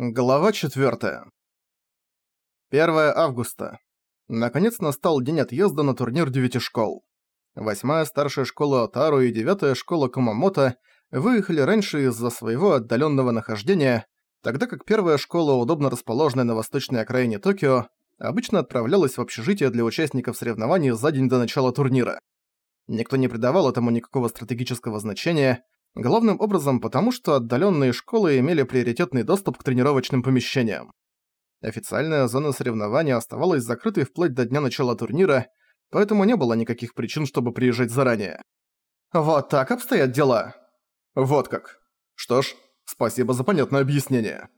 Глава 4. 1 августа. Наконец настал день отъезда на турнир девяти школ. Восьмая старшая школа Отару и девятая школа Кумамото выехали раньше из-за своего отдаленного нахождения, тогда как первая школа, удобно расположенная на восточной окраине Токио, обычно отправлялась в общежитие для участников соревнований за день до начала турнира. Никто не придавал этому никакого стратегического значения, Главным образом потому, что отдаленные школы имели приоритетный доступ к тренировочным помещениям. Официальная зона соревнования оставалась закрытой вплоть до дня начала турнира, поэтому не было никаких причин, чтобы приезжать заранее. «Вот так обстоят дела?» «Вот как. Что ж, спасибо за понятное объяснение».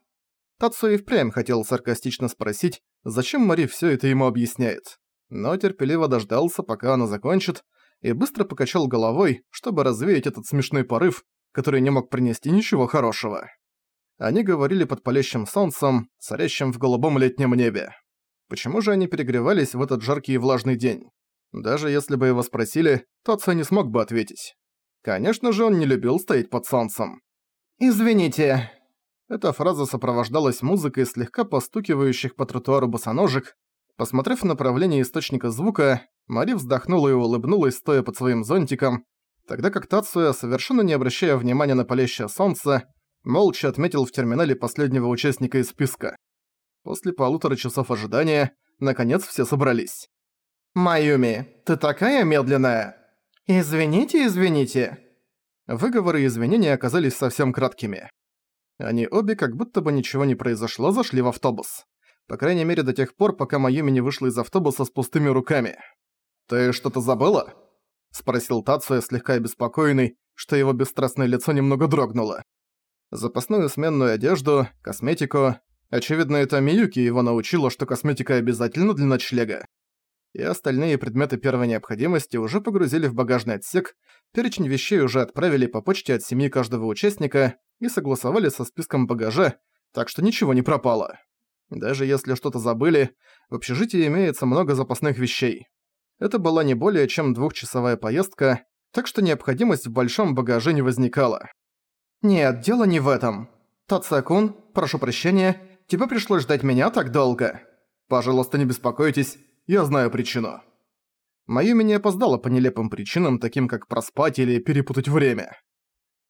Тацу и впрямь хотел саркастично спросить, зачем Мари всё это ему объясняет. Но терпеливо дождался, пока она закончит, и быстро покачал головой, чтобы развеять этот смешной порыв, который не мог принести ничего хорошего. Они говорили под палящим солнцем, царящим в голубом летнем небе. Почему же они перегревались в этот жаркий и влажный день? Даже если бы его спросили, отца не смог бы ответить. Конечно же, он не любил стоять под солнцем. «Извините». Эта фраза сопровождалась музыкой слегка постукивающих по тротуару босоножек. Посмотрев в направлении источника звука, Мари вздохнула и улыбнулась, стоя под своим зонтиком, тогда как Тацуя, совершенно не обращая внимания на палящее солнце, молча отметил в терминале последнего участника из списка. После полутора часов ожидания, наконец все собрались. «Майюми, ты такая медленная!» «Извините, извините!» Выговоры и извинения оказались совсем краткими. Они обе, как будто бы ничего не произошло, зашли в автобус. По крайней мере, до тех пор, пока Майюми не вышла из автобуса с пустыми руками. «Ты что-то забыла?» — спросил Тацуя, слегка обеспокоенный, что его бесстрастное лицо немного дрогнуло. Запасную сменную одежду, косметику. Очевидно, это Миюки его научила, что косметика обязательна для ночлега. И остальные предметы первой необходимости уже погрузили в багажный отсек, перечень вещей уже отправили по почте от семьи каждого участника и согласовали со списком багажа, так что ничего не пропало. Даже если что-то забыли, в общежитии имеется много запасных вещей. Это была не более чем двухчасовая поездка, так что необходимость в большом багаже не возникала. «Нет, дело не в этом. Тацакун, прошу прощения, тебе пришлось ждать меня так долго. Пожалуйста, не беспокойтесь, я знаю причину». Майюми не опоздала по нелепым причинам, таким как проспать или перепутать время.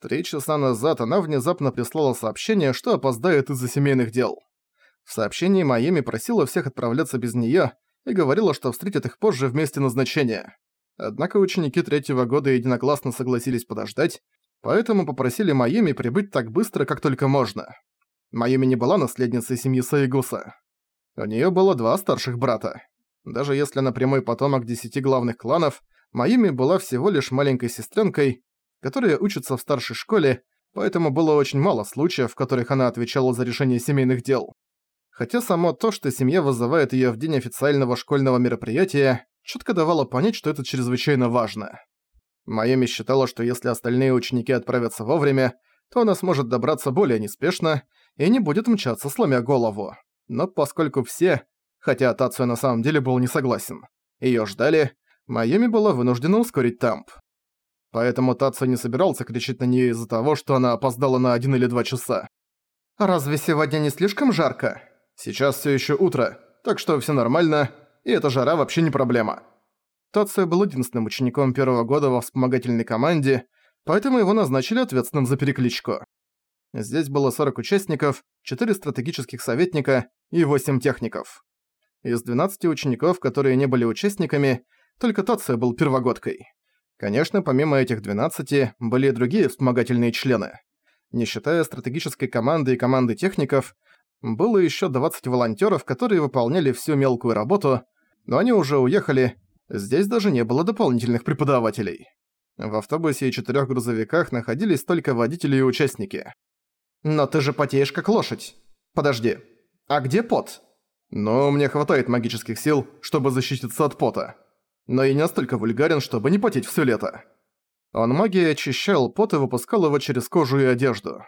Три часа назад она внезапно прислала сообщение, что опоздает из-за семейных дел. В сообщении Майюми просила всех отправляться без неё, и говорила, что встретит их позже в месте назначения. Однако ученики третьего года единогласно согласились подождать, поэтому попросили Майюми прибыть так быстро, как только можно. Майюми не была наследницей семьи Саигуса. У неё было два старших брата. Даже если она прямой потомок десяти главных кланов, Майюми была всего лишь маленькой сестренкой, которая учится в старшей школе, поэтому было очень мало случаев, в которых она отвечала за решение семейных дел. Хотя само то, что семья вызывает её в день официального школьного мероприятия, чётко давало понять, что это чрезвычайно важно. Майами считала, что если остальные ученики отправятся вовремя, то она сможет добраться более неспешно и не будет мчаться, сломя голову. Но поскольку все, хотя Тацуя на самом деле был не согласен, её ждали, Майами была вынуждена ускорить темп. Поэтому Тацуя не собирался кричать на неё из-за того, что она опоздала на один или два часа. «Разве сегодня не слишком жарко?» Сейчас все еще утро, так что все нормально, и эта жара вообще не проблема. Тация был единственным учеником первого года во вспомогательной команде, поэтому его назначили ответственным за перекличку. Здесь было 40 участников, 4 стратегических советника и 8 техников. Из 12 учеников, которые не были участниками, только Тация был первогодкой. Конечно, помимо этих 12, были и другие вспомогательные члены. Не считая стратегической команды и команды техников, было еще 20 волонтеров, которые выполняли всю мелкую работу, но они уже уехали, здесь даже не было дополнительных преподавателей. В автобусе и четырех грузовиках находились только водители и участники. «Но ты же потеешь как лошадь. Подожди, а где пот?» «Ну, мне хватает магических сил, чтобы защититься от пота. Но и не настолько вульгарен, чтобы не потеть все лето». Он магией очищал пот и выпускал его через кожу и одежду.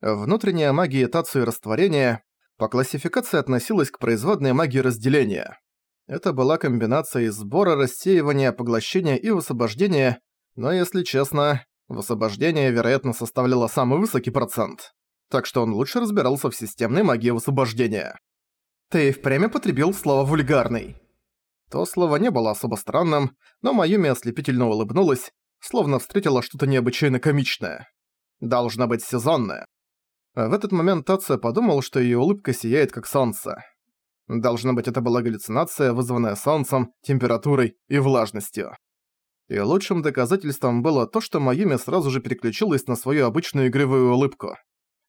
Внутренняя магия тацию растворения по классификации относилась к производной магии разделения. Это была комбинация из сбора, рассеивания, поглощения и высвобождения, но, если честно, высвобождение, вероятно, составляло самый высокий процент. так что он лучше разбирался в системной магии высвобождения. «Ты впрямь потребил слово «вульгарный». То слово не было особо странным, но Майюми ослепительно улыбнулась, словно встретила что-то необычайно комичное. Должна быть сезонная. В этот момент Тация подумал, что её улыбка сияет как солнце. Должно быть, это была галлюцинация, вызванная солнцем, температурой и влажностью. И лучшим доказательством было то, что Майюми сразу же переключилась на свою обычную игривую улыбку.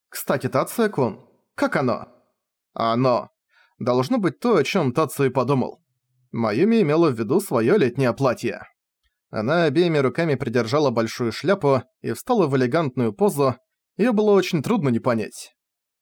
«Кстати, Тация-кун, как оно?» «Оно. Должно быть то, о чём Тация подумал. Майюми имела в виду своё летнее платье. Она обеими руками придержала большую шляпу и встала в элегантную позу, её было очень трудно не понять.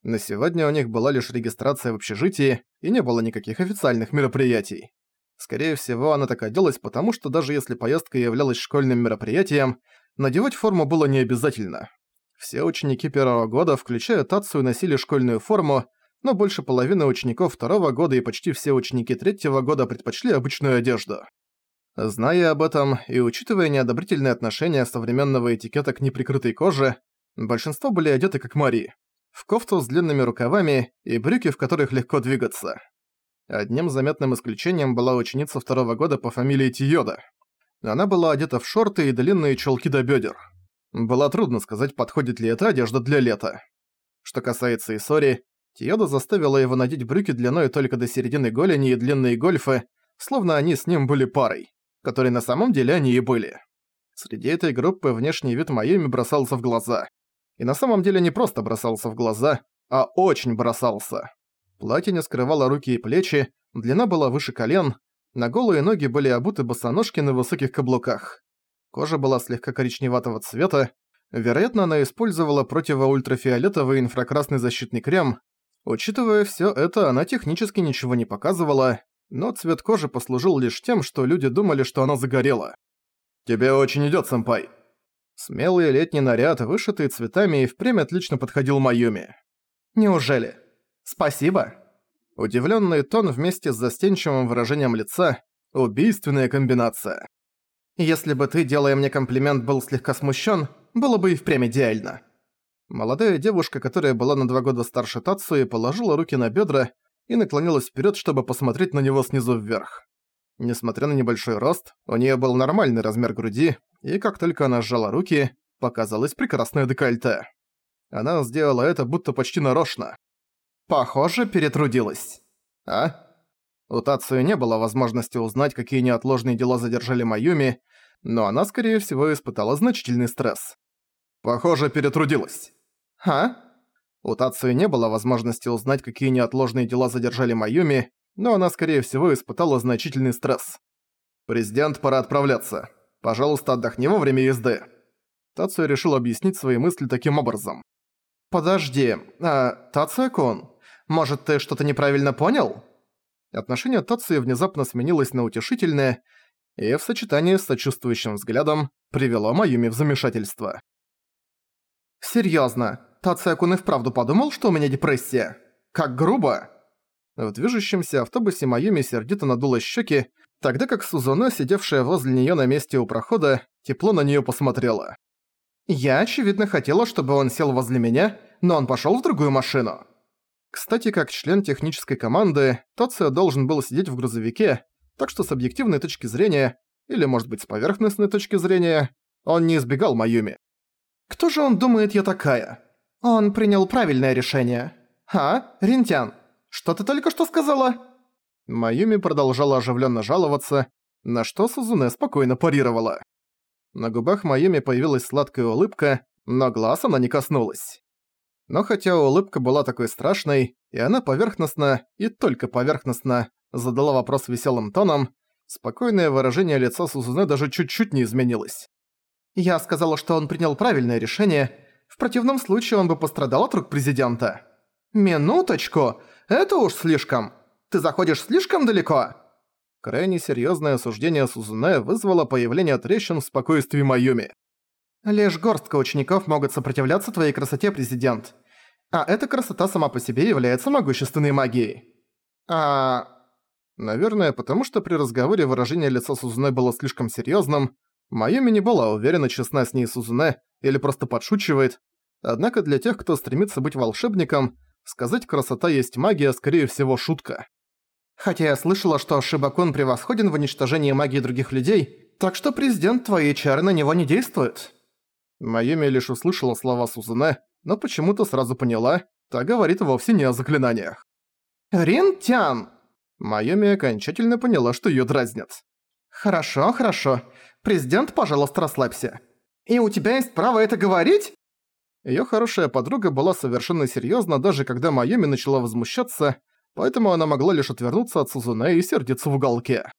На сегодня у них была лишь регистрация в общежитии, и не было никаких официальных мероприятий. Скорее всего, она так оделась, потому что даже если поездка являлась школьным мероприятием, надевать форму было не обязательно. Все ученики первого года, включая Тацию, носили школьную форму, но больше половины учеников второго года и почти все ученики третьего года предпочли обычную одежду. Зная об этом и учитывая неодобрительное отношение современного этикета к неприкрытой коже, большинство были одеты как Мари, в кофту с длинными рукавами и брюки, в которых легко двигаться. Одним заметным исключением была ученица второго года по фамилии Тиода. Она была одета в шорты и длинные чулки до бедер. Было трудно сказать, подходит ли эта одежда для лета. Что касается Исори, Тиода заставила его надеть брюки длиной только до середины голени и длинные гольфы, словно они с ним были парой которые на самом деле они и были. Среди этой группы внешний вид Майами бросался в глаза. И на самом деле не просто бросался в глаза, а очень бросался. Платье не скрывало руки и плечи, длина была выше колен, на голые ноги были обуты босоножки на высоких каблуках. Кожа была слегка коричневатого цвета, вероятно, она использовала противоультрафиолетовый инфракрасный защитный крем. Учитывая всё это, она технически ничего не показывала, но цвет кожи послужил лишь тем, что люди думали, что она загорела. «Тебе очень идёт, сэмпай!» Смелый летний наряд, вышитый цветами, и впрямь отлично подходил Майюми. «Неужели? Спасибо!» Удивлённый тон вместе с застенчивым выражением лица – убийственная комбинация. «Если бы ты, делая мне комплимент, был слегка смущен, было бы и впрямь идеально». Молодая девушка, которая была на два года старше Тацуи, положила руки на бедра и наклонилась вперед, чтобы посмотреть на него снизу вверх. Несмотря на небольшой рост, у нее был нормальный размер груди, и как только она сжала руки, показалось прекрасное декольте. Она сделала это будто почти нарочно. Похоже, перетрудилась. А? У Тацию не было возможности узнать, какие неотложные дела задержали Майюми, но она, скорее всего, испытала значительный стресс. Похоже, перетрудилась. А? У Тацию не было возможности узнать, какие неотложные дела задержали Майюми, но она, скорее всего, испытала значительный стресс. «Президент, пора отправляться. Пожалуйста, отдохни во время езды». Тацию решил объяснить свои мысли таким образом. «Подожди, а, Тацию-кун, может, ты что-то неправильно понял?» Отношение Тацию внезапно сменилось на утешительное, и в сочетании с сочувствующим взглядом привело Майюми в замешательство. «Серьёзно, Тацию-кун и вправду подумал, что у меня депрессия? Как грубо!» В движущемся автобусе Майюми сердито надула щеки, тогда как Сузуна, сидевшая возле неё на месте у прохода, тепло на неё посмотрела. «Я, очевидно, хотела, чтобы он сел возле меня, но он пошёл в другую машину». Кстати, как член технической команды, Тоцио должен был сидеть в грузовике, так что с объективной точки зрения, или, может быть, с поверхностной точки зрения, он не избегал Майюми. «Кто же он думает я такая?» Он принял правильное решение. А, Ринтян, что ты только что сказала? Майюми продолжала оживленно жаловаться, на что Сузуне спокойно парировала. На губах Майюми появилась сладкая улыбка, но глаз она не коснулась. Но хотя улыбка была такой страшной, и она поверхностно, и только поверхностно, задала вопрос веселым тоном, спокойное выражение лица Сузуне даже чуть-чуть не изменилось. «Я сказала, что он принял правильное решение, в противном случае он бы пострадал от рук президента. Минуточку, это уж слишком. Ты заходишь слишком далеко. Крайне серьезное осуждение Сузуне вызвало появление трещин в спокойствии Майюми. Лишь горстка учеников могут сопротивляться твоей красоте, президент. А эта красота сама по себе является могущественной магией. А... Наверное, потому что при разговоре выражение лица Сузуне было слишком серьезным, Майюми не была уверена, честна с ней Сузуне или просто подшучивает, Однако для тех, кто стремится быть волшебником, сказать «красота есть магия» скорее всего шутка. Хотя я слышала, что Шибакун превосходен в уничтожении магии других людей, так что президент твоей чары на него не действует. Майюми лишь услышала слова Сузуне, но почему-то сразу поняла, та говорит вовсе не о заклинаниях. «Рин-тян!» Майюми окончательно поняла, что её дразнят. «Хорошо, хорошо. Президент, пожалуйста, расслабься. И у тебя есть право это говорить?» Её хорошая подруга была совершенно серьёзна, даже когда Майюми начала возмущаться, поэтому она могла лишь отвернуться от Сузуне и сердиться в уголке.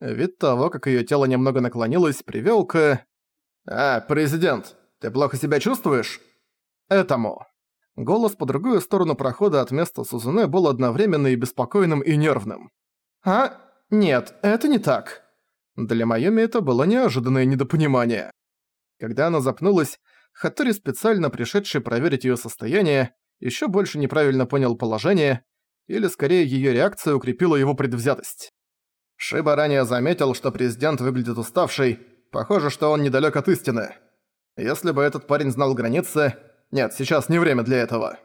Вид того, как её тело немного наклонилось, привёл к... «А, президент, ты плохо себя чувствуешь?» «Этому». Голос по другую сторону прохода от места Сузуне был одновременно и беспокойным, и нервным. «А? Нет, это не так». Для Майоми это было неожиданное недопонимание. Когда она запнулась, Хаттори, специально пришедший проверить её состояние, ещё больше неправильно понял положение, или скорее её реакция укрепила его предвзятость. Шиба ранее заметил, что президент выглядит уставший, похоже, что он недалёк от истины. Если бы этот парень знал границы... Нет, сейчас не время для этого.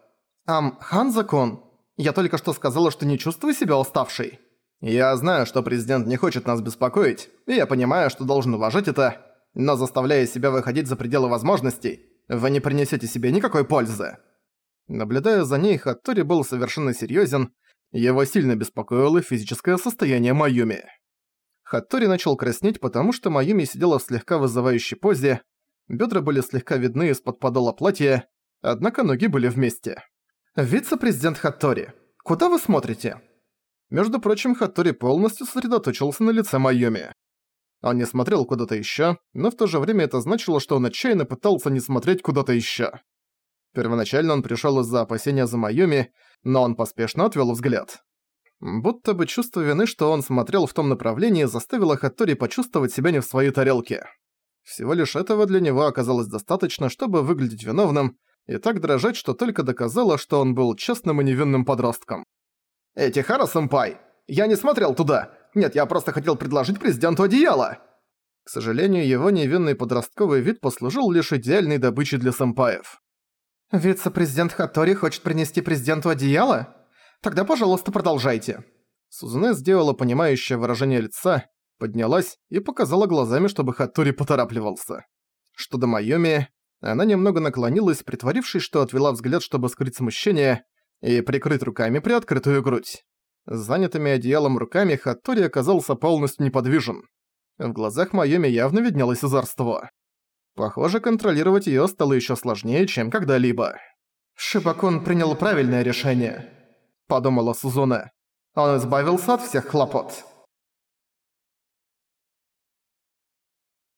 «Ам, Ханзакун, я только что сказала, что не чувствую себя уставшей». Я знаю, что президент не хочет нас беспокоить, и я понимаю, что должен уважать это, но заставляя себя выходить за пределы возможностей, вы не принесете себе никакой пользы. Наблюдая за ней, Хаттори был совершенно серьезен, его сильно беспокоило физическое состояние Майюми. Хаттори начал краснеть, потому что Майюми сидела в слегка вызывающей позе, бедра были слегка видны из-под подола платья, однако ноги были вместе. «Вице-президент Хаттори, куда вы смотрите?» Между прочим, Хаттори полностью сосредоточился на лице Майоми. Он не смотрел куда-то ещё, но в то же время это значило, что он отчаянно пытался не смотреть куда-то ещё. Первоначально он пришёл из-за опасения за Майоми, но он поспешно отвёл взгляд. Будто бы чувство вины, что он смотрел в том направлении, заставило Хаттори почувствовать себя не в своей тарелке. Всего лишь этого для него оказалось достаточно, чтобы выглядеть виновным, и так дрожать, что только доказало, что он был честным и невинным подростком. «Эти Хара-сэмпай! Я не смотрел туда! Нет, я просто хотел предложить президенту одеяло!» К сожалению, его невинный подростковый вид послужил лишь идеальной добычей для сэмпаев. «Вице-президент Хатори хочет принести президенту одеяло? Тогда, пожалуйста, продолжайте». Сузуне сделала понимающее выражение лица, поднялась и показала глазами, чтобы Хатори поторапливался. Что до Майоми, она немного наклонилась, притворившись, что отвела взгляд, чтобы скрыть смущение, и прикрыть руками приоткрытую грудь. Занятыми одеялом руками Хаттори оказался полностью неподвижен. В глазах Майоми явно виднелось озорство. Похоже, контролировать её стало ещё сложнее, чем когда-либо. «Шибакун принял правильное решение», — подумала Сузуне. «Он избавился от всех хлопот».